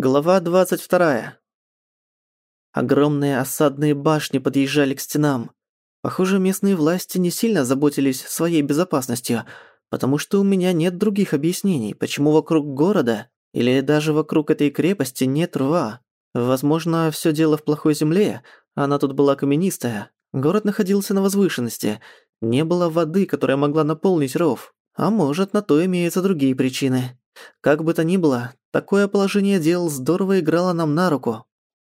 Глава 22. Огромные осадные башни подъезжали к стенам. Похоже, местные власти не сильно заботились своей безопасностью, потому что у меня нет других объяснений, почему вокруг города или даже вокруг этой крепости нет рва. Возможно, всё дело в плохой земле, она тут была каменистая. Город находился на возвышенности, не было воды, которая могла наполнить ров. А может, на то имеются другие причины. Как бы то ни было, такое положение дел здорово играло нам на руку.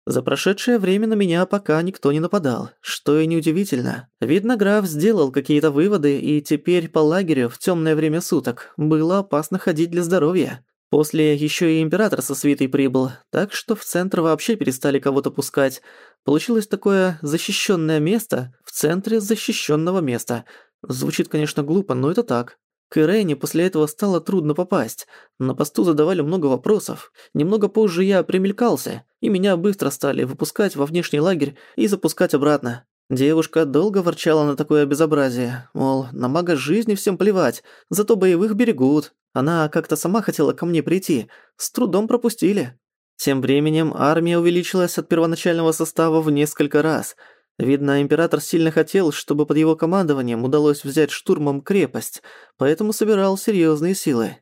За прошедшее время на меня пока никто не нападал, что и неудивительно. Видно, граф сделал какие-то выводы, и теперь по лагерю в тёмное время суток было опасно ходить для здоровья. После ещё и император со свитой прибыл, так что в центр вообще перестали кого-то пускать. Получилось такое защищённое место в центре защищённого места. Звучит, конечно, глупо, но это так. К Ирене после этого стало трудно попасть. На посту задавали много вопросов. Немного позже я примелькался, и меня быстро стали выпускать во внешний лагерь и запускать обратно. Девушка долго ворчала на такое безобразие, мол, на мага жизни всем плевать, зато боевых берегут. Она как-то сама хотела ко мне прийти, с трудом пропустили. Тем временем армия увеличилась от первоначального состава в несколько раз – Видно, император сильно хотел, чтобы под его командованием удалось взять штурмом крепость, поэтому собирал серьезные силы.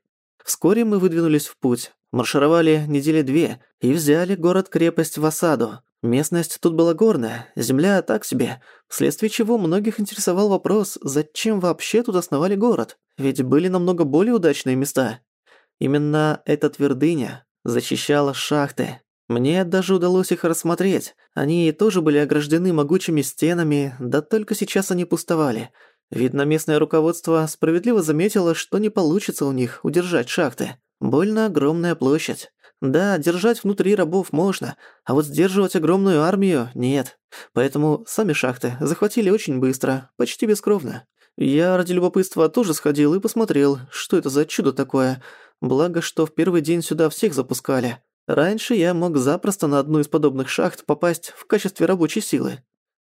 Вскоре мы выдвинулись в путь, маршировали недели две и взяли город-крепость в осаду. Местность тут была горная, земля так себе, вследствие чего многих интересовал вопрос, зачем вообще тут основали город, ведь были намного более удачные места. Именно эта твердыня защищала шахты, мне даже удалось их рассмотреть. Они тоже были ограждены могучими стенами, да только сейчас они пустовали. Видно, местное руководство справедливо заметило, что не получится у них удержать шахты. Больно огромная площадь. Да, держать внутри рабов можно, а вот сдерживать огромную армию – нет. Поэтому сами шахты захватили очень быстро, почти бескровно. Я ради любопытства тоже сходил и посмотрел, что это за чудо такое. Благо, что в первый день сюда всех запускали. Раньше я мог запросто на одну из подобных шахт попасть в качестве рабочей силы.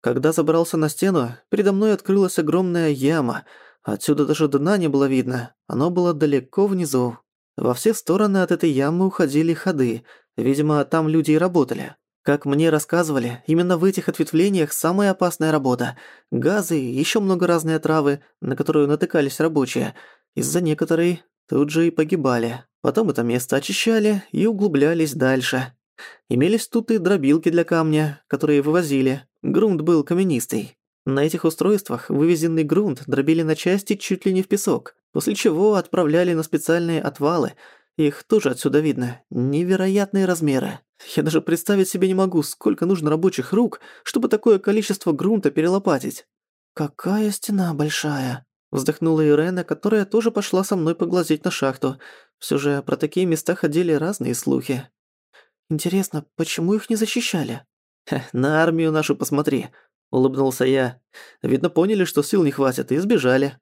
Когда забрался на стену, передо мной открылась огромная яма. Отсюда даже дна не было видно, оно было далеко внизу. Во все стороны от этой ямы уходили ходы, видимо, там люди и работали. Как мне рассказывали, именно в этих ответвлениях самая опасная работа. Газы и ещё много разные травы, на которую натыкались рабочие. Из-за некоторой тут же и погибали. Потом это место очищали и углублялись дальше. Имелись тут и дробилки для камня, которые вывозили. Грунт был каменистый. На этих устройствах вывезенный грунт дробили на части чуть ли не в песок, после чего отправляли на специальные отвалы. Их тоже отсюда видно. Невероятные размеры. Я даже представить себе не могу, сколько нужно рабочих рук, чтобы такое количество грунта перелопатить. «Какая стена большая!» Вздохнула Ирена, которая тоже пошла со мной поглазеть на шахту. Все же про такие места ходили разные слухи. «Интересно, почему их не защищали?» «На армию нашу посмотри», — улыбнулся я. «Видно, поняли, что сил не хватит, и сбежали».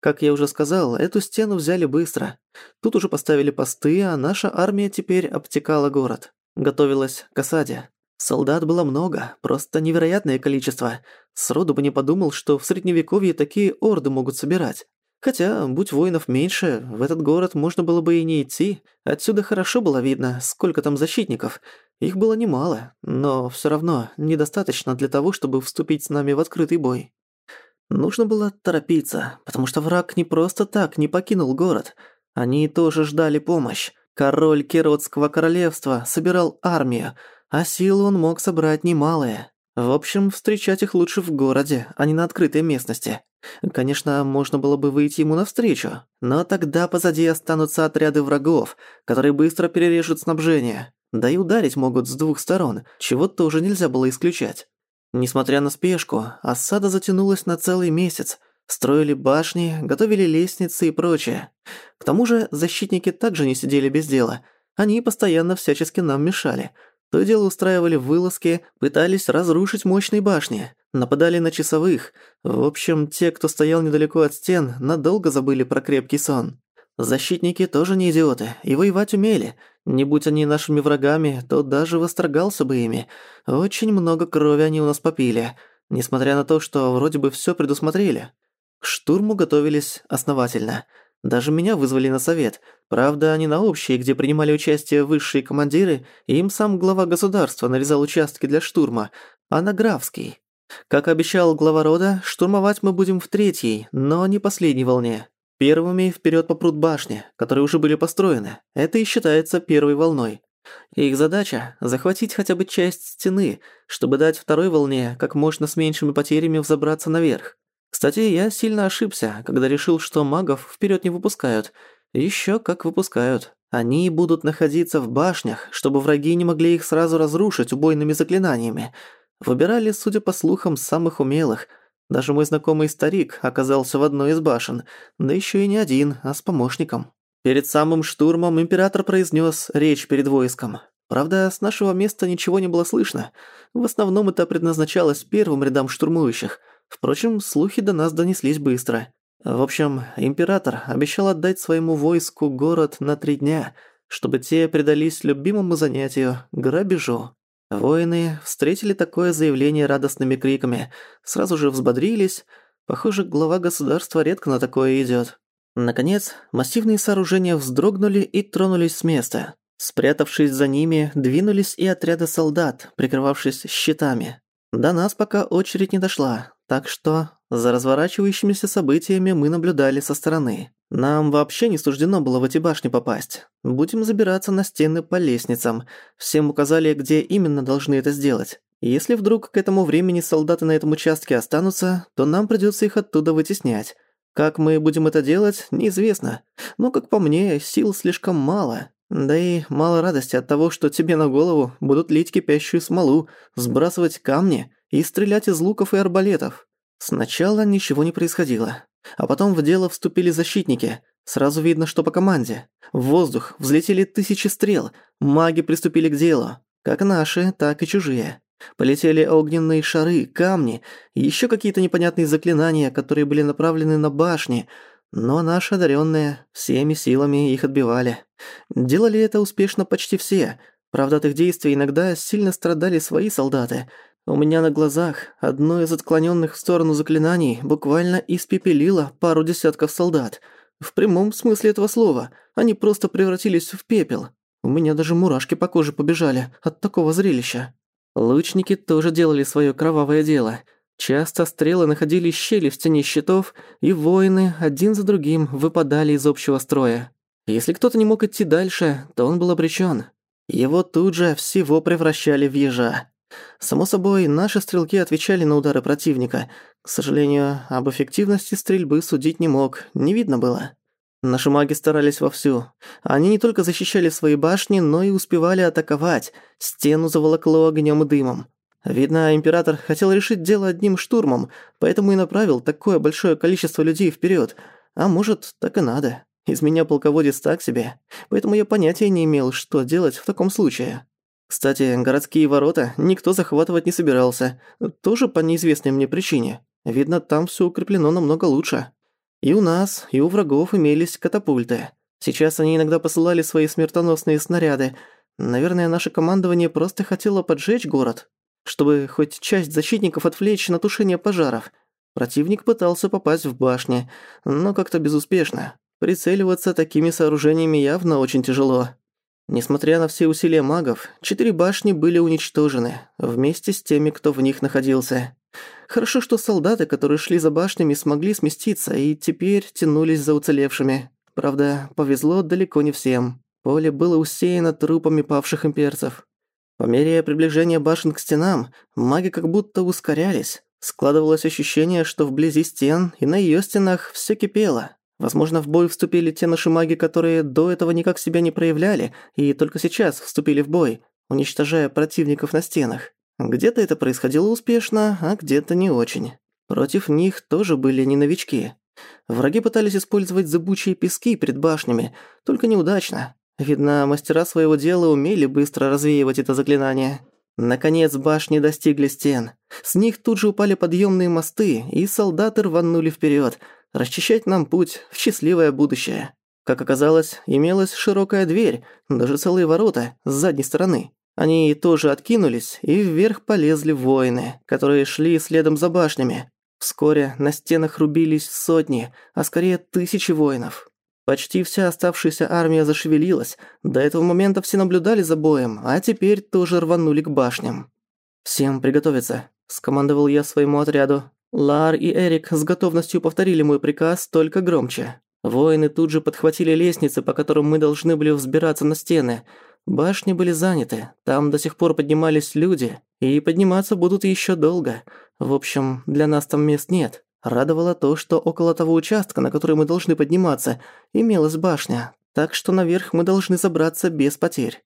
Как я уже сказал, эту стену взяли быстро. Тут уже поставили посты, а наша армия теперь обтекала город. Готовилась к осаде. Солдат было много, просто невероятное количество. Сроду бы не подумал, что в Средневековье такие орды могут собирать. Хотя, будь воинов меньше, в этот город можно было бы и не идти. Отсюда хорошо было видно, сколько там защитников. Их было немало, но всё равно недостаточно для того, чтобы вступить с нами в открытый бой. Нужно было торопиться, потому что враг не просто так не покинул город. Они тоже ждали помощь. Король Киротского королевства собирал армию, а силы он мог собрать немалые. В общем, встречать их лучше в городе, а не на открытой местности. Конечно, можно было бы выйти ему навстречу, но тогда позади останутся отряды врагов, которые быстро перережут снабжение. Да и ударить могут с двух сторон, чего тоже нельзя было исключать. Несмотря на спешку, осада затянулась на целый месяц. Строили башни, готовили лестницы и прочее. К тому же защитники также не сидели без дела. Они постоянно всячески нам мешали – то и дело устраивали вылазки, пытались разрушить мощные башни, нападали на часовых. В общем, те, кто стоял недалеко от стен, надолго забыли про крепкий сон. Защитники тоже не идиоты и воевать умели. Не будь они нашими врагами, то даже восторгался бы ими. Очень много крови они у нас попили, несмотря на то, что вроде бы всё предусмотрели. К штурму готовились основательно. Даже меня вызвали на совет. Правда, не на общий, где принимали участие высшие командиры, и им сам глава государства нарезал участки для штурма, а на графский. Как обещал глава рода, штурмовать мы будем в третьей, но не последней волне. Первыми вперед попрут башни, которые уже были построены. Это и считается первой волной. Их задача – захватить хотя бы часть стены, чтобы дать второй волне как можно с меньшими потерями взобраться наверх. Кстати, я сильно ошибся, когда решил, что магов вперед не выпускают. Еще как выпускают. Они будут находиться в башнях, чтобы враги не могли их сразу разрушить убойными заклинаниями. Выбирали, судя по слухам, самых умелых. Даже мой знакомый старик оказался в одной из башен, да еще и не один, а с помощником. Перед самым штурмом император произнес речь перед войском. Правда, с нашего места ничего не было слышно. В основном это предназначалось первым рядам штурмующих. Впрочем, слухи до нас донеслись быстро. В общем, император обещал отдать своему войску город на три дня, чтобы те предались любимому занятию – грабежу. Воины встретили такое заявление радостными криками, сразу же взбодрились. Похоже, глава государства редко на такое идёт. Наконец, массивные сооружения вздрогнули и тронулись с места. Спрятавшись за ними, двинулись и отряды солдат, прикрывавшись щитами. До нас пока очередь не дошла, так что за разворачивающимися событиями мы наблюдали со стороны. Нам вообще не суждено было в эти башни попасть. Будем забираться на стены по лестницам. Всем указали, где именно должны это сделать. Если вдруг к этому времени солдаты на этом участке останутся, то нам придётся их оттуда вытеснять. Как мы будем это делать, неизвестно. Но, как по мне, сил слишком мало. Да и мало радости от того, что тебе на голову будут лить кипящую смолу, сбрасывать камни и стрелять из луков и арбалетов. Сначала ничего не происходило. А потом в дело вступили защитники. Сразу видно, что по команде. В воздух взлетели тысячи стрел. Маги приступили к делу. Как наши, так и чужие. Полетели огненные шары, камни, еще какие-то непонятные заклинания, которые были направлены на башни, но наши одаренные всеми силами их отбивали. Делали это успешно почти все. Правда, от их действий иногда сильно страдали свои солдаты. У меня на глазах одно из отклоненных в сторону заклинаний буквально испепелило пару десятков солдат. В прямом смысле этого слова. Они просто превратились в пепел. У меня даже мурашки по коже побежали от такого зрелища. Лучники тоже делали свое кровавое дело. Часто стрелы находили щели в стене щитов, и воины один за другим выпадали из общего строя. Если кто-то не мог идти дальше, то он был обречен. Его тут же всего превращали в ежа. Само собой, наши стрелки отвечали на удары противника. К сожалению, об эффективности стрельбы судить не мог, не видно было. Наши маги старались вовсю. Они не только защищали свои башни, но и успевали атаковать. Стену заволокло огнем и дымом. Видно, император хотел решить дело одним штурмом, поэтому и направил такое большое количество людей вперед. А может, так и надо. Из меня полководец так себе, поэтому я понятия не имел, что делать в таком случае. Кстати, городские ворота никто захватывать не собирался, тоже по неизвестной мне причине. Видно, там все укреплено намного лучше. И у нас, и у врагов имелись катапульты. Сейчас они иногда посылали свои смертоносные снаряды. Наверное, наше командование просто хотело поджечь город, чтобы хоть часть защитников отвлечь на тушение пожаров. Противник пытался попасть в башни, но как-то безуспешно. Прицеливаться такими сооружениями явно очень тяжело. Несмотря на все усилия магов, четыре башни были уничтожены, вместе с теми, кто в них находился. Хорошо, что солдаты, которые шли за башнями, смогли сместиться и теперь тянулись за уцелевшими. Правда, повезло далеко не всем. Поле было усеяно трупами павших имперцев. По мере приближения башен к стенам, маги как будто ускорялись. Складывалось ощущение, что вблизи стен и на её стенах всё кипело. Возможно, в бой вступили те наши маги, которые до этого никак себя не проявляли и только сейчас вступили в бой, уничтожая противников на стенах. Где-то это происходило успешно, а где-то не очень. Против них тоже были не новички. Враги пытались использовать зыбучие пески перед башнями, только неудачно. Видно, мастера своего дела умели быстро развеивать это заклинание. Наконец башни достигли стен. С них тут же упали подъемные мосты, и солдаты рванули вперед, расчищать нам путь в счастливое будущее. Как оказалось, имелась широкая дверь, даже целые ворота с задней стороны. Они тоже откинулись, и вверх полезли воины, которые шли следом за башнями. Вскоре на стенах рубились сотни, а скорее тысячи воинов. Почти вся оставшаяся армия зашевелилась. До этого момента все наблюдали за боем, а теперь тоже рванули к башням. «Всем приготовиться», – скомандовал я своему отряду. Лар и Эрик с готовностью повторили мой приказ, только громче. Воины тут же подхватили лестницы, по которым мы должны были взбираться на стены. Башни были заняты, там до сих пор поднимались люди, и подниматься будут еще долго. В общем, для нас там мест нет. Радовало то, что около того участка, на который мы должны подниматься, имелась башня, так что наверх мы должны забраться без потерь.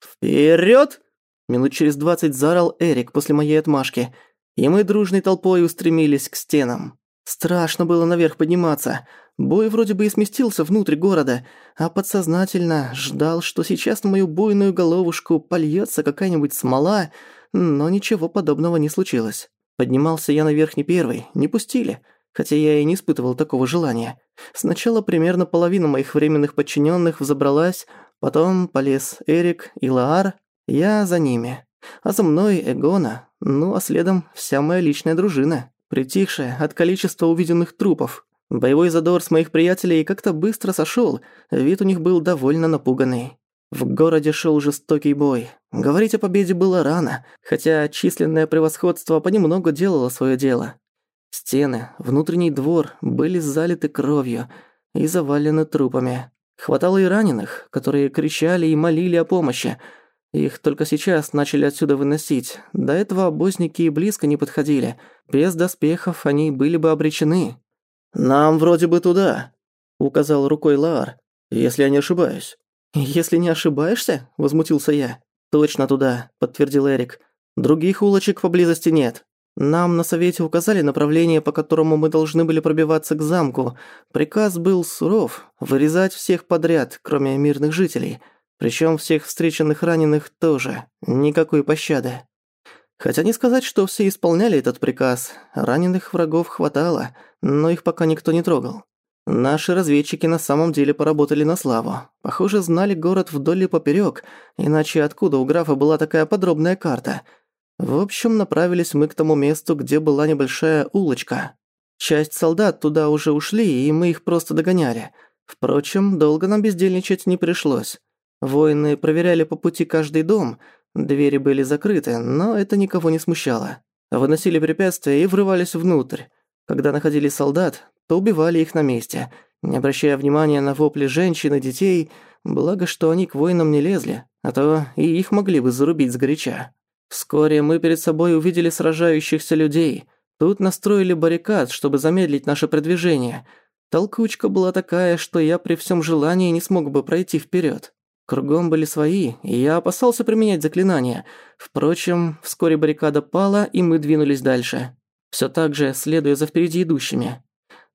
«Вперёд!» Минут через двадцать заорал Эрик после моей отмашки – и мы дружной толпой устремились к стенам. Страшно было наверх подниматься. Бой вроде бы и сместился внутрь города, а подсознательно ждал, что сейчас на мою буйную головушку польется какая-нибудь смола, но ничего подобного не случилось. Поднимался я наверх не первый, не пустили, хотя я и не испытывал такого желания. Сначала примерно половина моих временных подчиненных взобралась, потом полез Эрик и Лаар, я за ними. А за мной Эгона, ну а следом вся моя личная дружина, притихшая от количества увиденных трупов. Боевой задор с моих приятелей как-то быстро сошёл, вид у них был довольно напуганный. В городе шёл жестокий бой. Говорить о победе было рано, хотя численное превосходство понемногу делало своё дело. Стены, внутренний двор были залиты кровью и завалены трупами. Хватало и раненых, которые кричали и молили о помощи – их только сейчас начали отсюда выносить. До этого обозники и близко не подходили. Без доспехов они были бы обречены. «Нам вроде бы туда», — указал рукой Лаар, — «если я не ошибаюсь». «Если не ошибаешься?» — возмутился я. «Точно туда», — подтвердил Эрик. «Других улочек поблизости нет. Нам на совете указали направление, по которому мы должны были пробиваться к замку. Приказ был суров — вырезать всех подряд, кроме мирных жителей». Причем всех встреченных раненых тоже. Никакой пощады. Хотя не сказать, что все исполняли этот приказ. Раненых врагов хватало, но их пока никто не трогал. Наши разведчики на самом деле поработали на славу. Похоже, знали город вдоль и поперёк, иначе откуда у графа была такая подробная карта? В общем, направились мы к тому месту, где была небольшая улочка. Часть солдат туда уже ушли, и мы их просто догоняли. Впрочем, долго нам бездельничать не пришлось. Воины проверяли по пути каждый дом, двери были закрыты, но это никого не смущало. Выносили препятствия и врывались внутрь. Когда находили солдат, то убивали их на месте, не обращая внимания на вопли женщин и детей, благо что они к воинам не лезли, а то и их могли бы зарубить сгоряча. Вскоре мы перед собой увидели сражающихся людей. Тут настроили баррикад, чтобы замедлить наше продвижение. Толкучка была такая, что я при всем желании не смог бы пройти вперед. Кругом были свои, и я опасался применять заклинания. Впрочем, вскоре баррикада пала, и мы двинулись дальше. Всё так же, следуя за впереди идущими.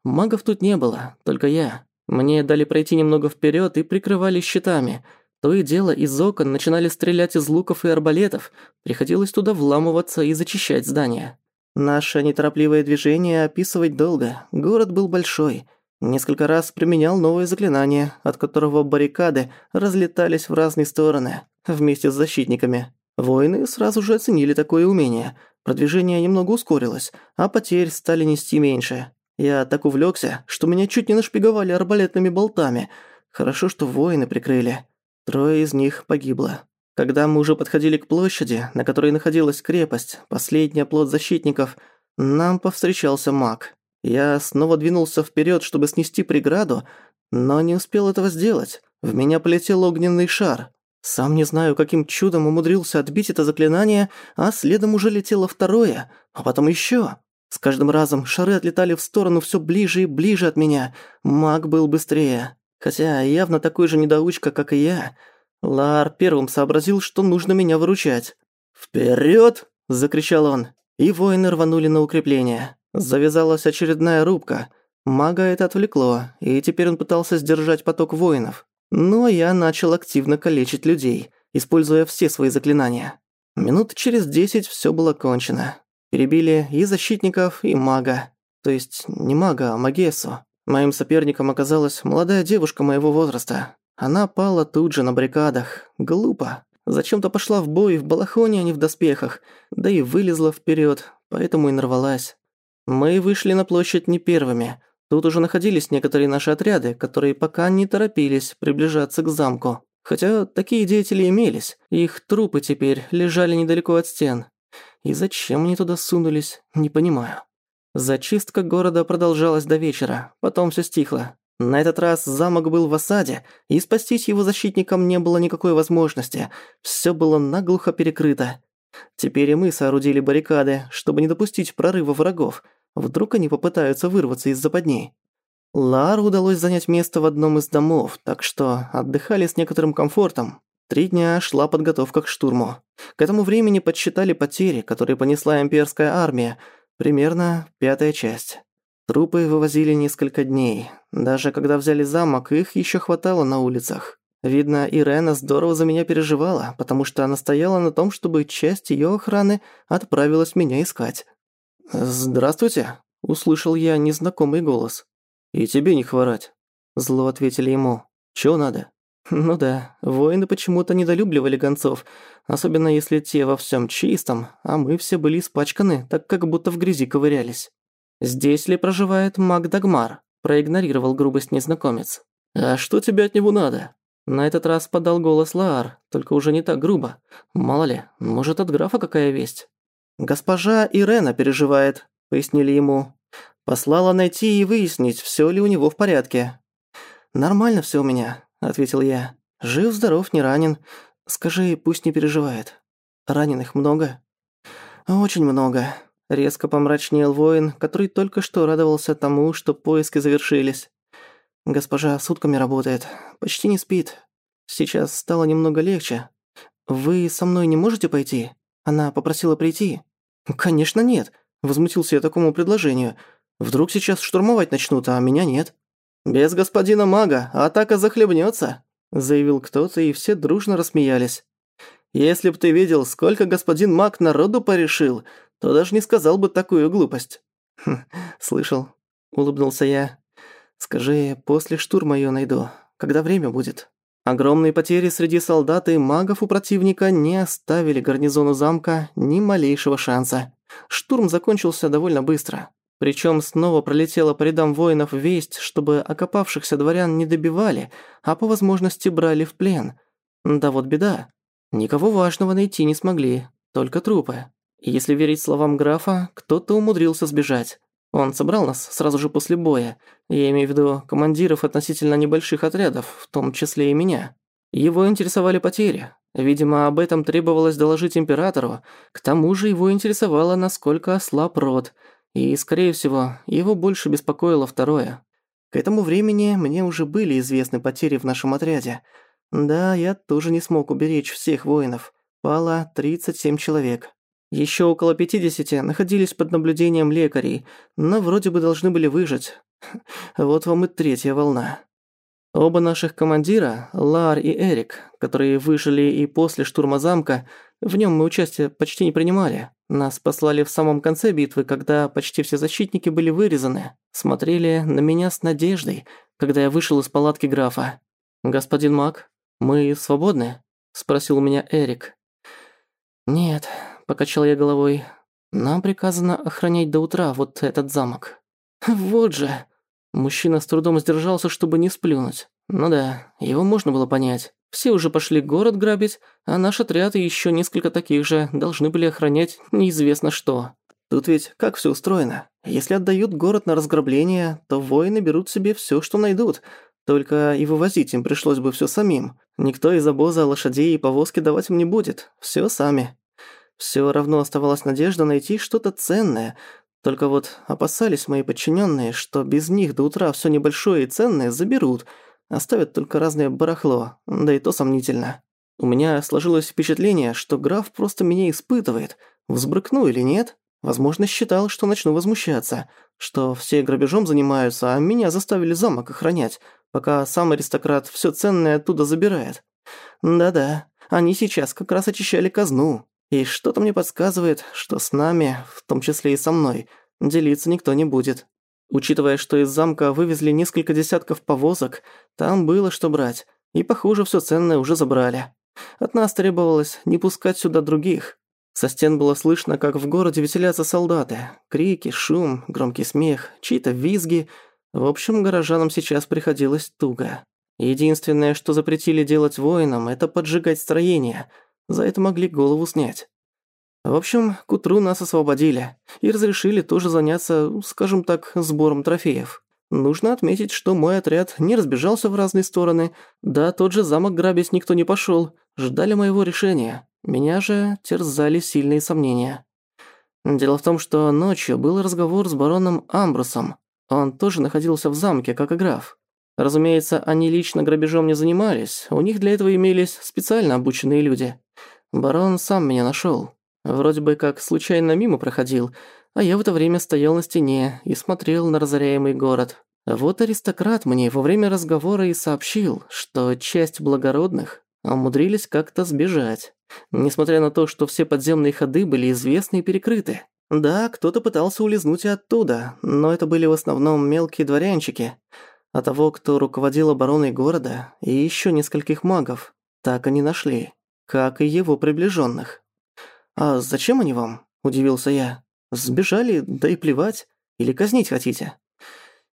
Магов тут не было, только я. Мне дали пройти немного вперёд и прикрывали щитами. То и дело из окон начинали стрелять из луков и арбалетов. Приходилось туда вламываться и зачищать здания. Наше неторопливое движение описывать долго. Город был большой – Несколько раз применял новое заклинание, от которого баррикады разлетались в разные стороны, вместе с защитниками. Воины сразу же оценили такое умение. Продвижение немного ускорилось, а потерь стали нести меньше. Я так увлёкся, что меня чуть не нашпиговали арбалетными болтами. Хорошо, что воины прикрыли. Трое из них погибло. Когда мы уже подходили к площади, на которой находилась крепость, последний оплот защитников, нам повстречался маг. Я снова двинулся вперед, чтобы снести преграду, но не успел этого сделать. В меня полетел огненный шар. Сам не знаю, каким чудом умудрился отбить это заклинание, а следом уже летело второе, а потом еще. С каждым разом шары отлетали в сторону все ближе и ближе от меня. Маг был быстрее. Хотя явно такой же недоучка, как и я. Лар первым сообразил, что нужно меня выручать. «Вперёд!» – закричал он. И воины рванули на укрепление. Завязалась очередная рубка. Мага это отвлекло, и теперь он пытался сдержать поток воинов. Но я начал активно калечить людей, используя все свои заклинания. Минут через десять всё было кончено. Перебили и защитников, и мага. То есть не мага, а магессу. Моим соперником оказалась молодая девушка моего возраста. Она пала тут же на баррикадах. Глупо. Зачем-то пошла в бой в балахоне, а не в доспехах. Да и вылезла вперед, поэтому и нарвалась. Мы вышли на площадь не первыми. Тут уже находились некоторые наши отряды, которые пока не торопились приближаться к замку. Хотя такие деятели имелись, их трупы теперь лежали недалеко от стен. И зачем они туда сунулись, не понимаю. Зачистка города продолжалась до вечера, потом все стихло. На этот раз замок был в осаде, и спастись его защитникам не было никакой возможности. Все было наглухо перекрыто. Теперь и мы соорудили баррикады, чтобы не допустить прорыва врагов. Вдруг они попытаются вырваться из западней. Лару удалось занять место в одном из домов, так что отдыхали с некоторым комфортом. Три дня шла подготовка к штурму. К этому времени подсчитали потери, которые понесла имперская армия. Примерно пятая часть. Трупы вывозили несколько дней. Даже когда взяли замок, их еще хватало на улицах. Видно, Ирена здорово за меня переживала, потому что она стояла на том, чтобы часть ее охраны отправилась меня искать. «Здравствуйте», – услышал я незнакомый голос. «И тебе не хворать», – зло ответили ему. «Чё надо?» Ну да, воины почему-то недолюбливали гонцов, особенно если те во всем чистом, а мы все были испачканы, так как будто в грязи ковырялись. «Здесь ли проживает маг Дагмар?» – проигнорировал грубость незнакомец. «А что тебе от него надо?» На этот раз подал голос Лаар, только уже не так грубо. Мало ли, может от графа какая весть. «Госпожа Ирена переживает», – пояснили ему. «Послала найти и выяснить, все ли у него в порядке». «Нормально все у меня», – ответил я. «Жив-здоров, не ранен. Скажи, пусть не переживает. Раненых много?» «Очень много», Резко помрачнел воин, который только что радовался тому, что поиски завершились. Госпожа сутками работает, почти не спит. Сейчас стало немного легче. Вы со мной не можете пойти? Она попросила прийти. Конечно, нет. Возмутился я такому предложению. Вдруг сейчас штурмовать начнут, а меня нет. Без господина мага атака захлебнется, заявил кто-то, и все дружно рассмеялись. Если б ты видел, сколько господин маг народу порешил, то даже не сказал бы такую глупость». Хм, «Слышал», — улыбнулся я. «Скажи, после штурма её найду, когда время будет». Огромные потери среди солдат и магов у противника не оставили гарнизону замка ни малейшего шанса. Штурм закончился довольно быстро. Причем снова пролетела по рядам воинов весть, чтобы окопавшихся дворян не добивали, а по возможности брали в плен. Да вот беда. Никого важного найти не смогли, только трупы. Если верить словам графа, кто-то умудрился сбежать. Он собрал нас сразу же после боя. Я имею в виду командиров относительно небольших отрядов, в том числе и меня. Его интересовали потери. Видимо, об этом требовалось доложить императору. К тому же его интересовало, насколько ослаб род. И, скорее всего, его больше беспокоило второе. К этому времени мне уже были известны потери в нашем отряде. Да, я тоже не смог уберечь всех воинов. Пало 37 человек. Еще около 50 находились под наблюдением лекарей, но вроде бы должны были выжить. Вот вам и третья волна. Оба наших командира, Лар и Эрик, которые выжили и после штурма замка, в нем мы участие почти не принимали. Нас послали в самом конце битвы, когда почти все защитники были вырезаны. Смотрели на меня с надеждой, когда я вышел из палатки графа. «Господин Мак, мы свободны?» – спросил у меня Эрик. «Нет», покачал я головой. Нам приказано охранять до утра вот этот замок. Вот же. Мужчина с трудом сдержался, чтобы не сплюнуть. Ну да, его можно было понять. Все уже пошли город грабить, а наш отряд и еще несколько таких же должны были охранять неизвестно что. Тут ведь как все устроено? Если отдают город на разграбление, то воины берут себе все, что найдут. Только и вывозить им пришлось бы все самим. Никто из обоза лошадей и повозки давать им не будет. Все сами. Все равно оставалась надежда найти что-то ценное. Только вот опасались мои подчиненные, что без них до утра все небольшое и ценное заберут, оставят только разное барахло, да и то сомнительно. У меня сложилось впечатление, что граф просто меня испытывает, взбрыкну или нет. Возможно, считал, что начну возмущаться, что все грабежом занимаются, а меня заставили замок охранять, пока сам аристократ все ценное оттуда забирает. Да-да, они сейчас как раз очищали казну, и что-то мне подсказывает, что с нами, в том числе и со мной, делиться никто не будет. Учитывая, что из замка вывезли несколько десятков повозок, там было что брать, и, похоже, всё ценное уже забрали. От нас требовалось не пускать сюда других. Со стен было слышно, как в городе веселятся солдаты. Крики, шум, громкий смех, чьи-то визги. В общем, горожанам сейчас приходилось туго. Единственное, что запретили делать воинам, это поджигать строения. За это могли голову снять. В общем, к утру нас освободили и разрешили тоже заняться, скажем так, сбором трофеев. Нужно отметить, что мой отряд не разбежался в разные стороны, да тот же замок грабить никто не пошёл, ждали моего решения. Меня же терзали сильные сомнения. Дело в том, что ночью был разговор с бароном Амбрусом. Он тоже находился в замке, как и граф. Разумеется, они лично грабежом не занимались, у них для этого имелись специально обученные люди. Барон сам меня нашёл. Вроде бы как случайно мимо проходил, а я в это время стоял на стене и смотрел на разоряемый город. Вот аристократ мне во время разговора и сообщил, что часть благородных умудрились как-то сбежать, несмотря на то, что все подземные ходы были известны и перекрыты. Да, кто-то пытался улизнуть и оттуда, но это были в основном мелкие дворянчики. А того, кто руководил обороной города, и еще нескольких магов, так они нашли, как и его приближенных. «А зачем они вам?» – удивился я. «Сбежали, да и плевать. Или казнить хотите?»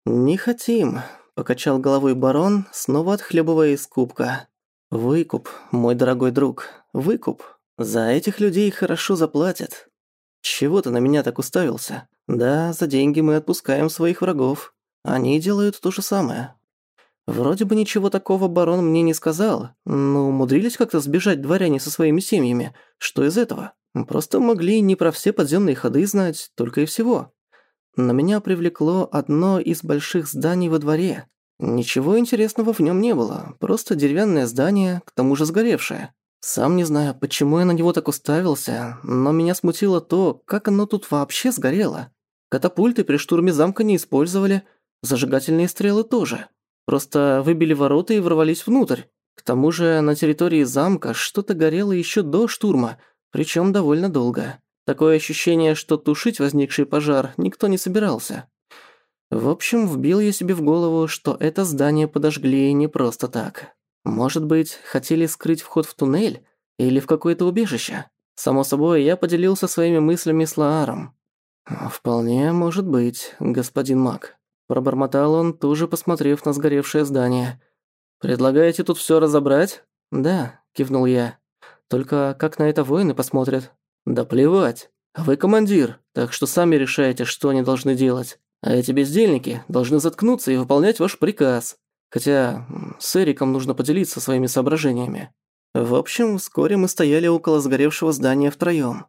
«Не хотим», – покачал головой барон, снова отхлебывая из кубка. «Выкуп, мой дорогой друг, выкуп. За этих людей хорошо заплатят. Чего ты на меня так уставился? Да, за деньги мы отпускаем своих врагов. Они делают то же самое». Вроде бы ничего такого барон мне не сказал, но умудрились как-то сбежать дворяне со своими семьями. Что из этого? Просто могли не про все подземные ходы знать, только и всего. Но меня привлекло одно из больших зданий во дворе. Ничего интересного в нем не было, просто деревянное здание, к тому же сгоревшее. Сам не знаю, почему я на него так уставился, но меня смутило то, как оно тут вообще сгорело. Катапульты при штурме замка не использовали, зажигательные стрелы тоже. Просто выбили ворота и ворвались внутрь. К тому же на территории замка что-то горело еще до штурма – причем довольно долго. Такое ощущение, что тушить возникший пожар никто не собирался. В общем, вбил я себе в голову, что это здание подожгли не просто так. Может быть, хотели скрыть вход в туннель или в какое-то убежище? Само собой, я поделился своими мыслями с Лааром. «Вполне может быть, господин Мак», – пробормотал он, тоже посмотрев на сгоревшее здание. «Предлагаете тут всё разобрать?» «Да», – кивнул я. Только как на это воины посмотрят? Да плевать. Вы командир, так что сами решаете, что они должны делать. А эти бездельники должны заткнуться и выполнять ваш приказ. Хотя с Эриком нужно поделиться своими соображениями. В общем, вскоре мы стояли около сгоревшего здания втроём.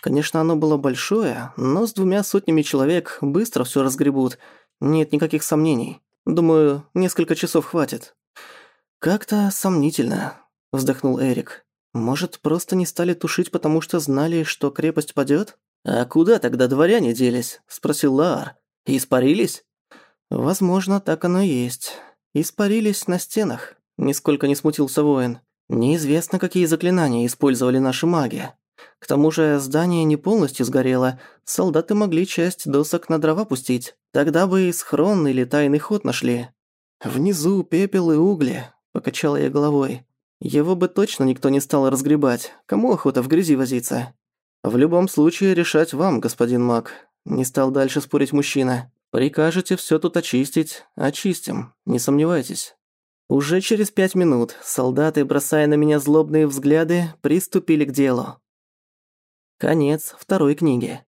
Конечно, оно было большое, но с двумя сотнями человек быстро всё разгребут. Нет никаких сомнений. Думаю, несколько часов хватит. Как-то сомнительно, вздохнул Эрик. Может, просто не стали тушить, потому что знали, что крепость падёт? А куда тогда дворяне делись? спросил Лаар. Испарились? Возможно, так оно и есть. Испарились на стенах. Нисколько не смутился воин. Неизвестно, какие заклинания использовали наши маги. К тому же здание не полностью сгорело, солдаты могли часть досок на дрова пустить. Тогда бы и схрон или тайный ход нашли. Внизу пепел и угли, покачала я головой. Его бы точно никто не стал разгребать. Кому охота в грязи возиться? В любом случае решать вам, господин Мак. Не стал дальше спорить мужчина. Прикажете все тут очистить, очистим, не сомневайтесь. Уже через пять минут солдаты, бросая на меня злобные взгляды, приступили к делу. Конец второй книги.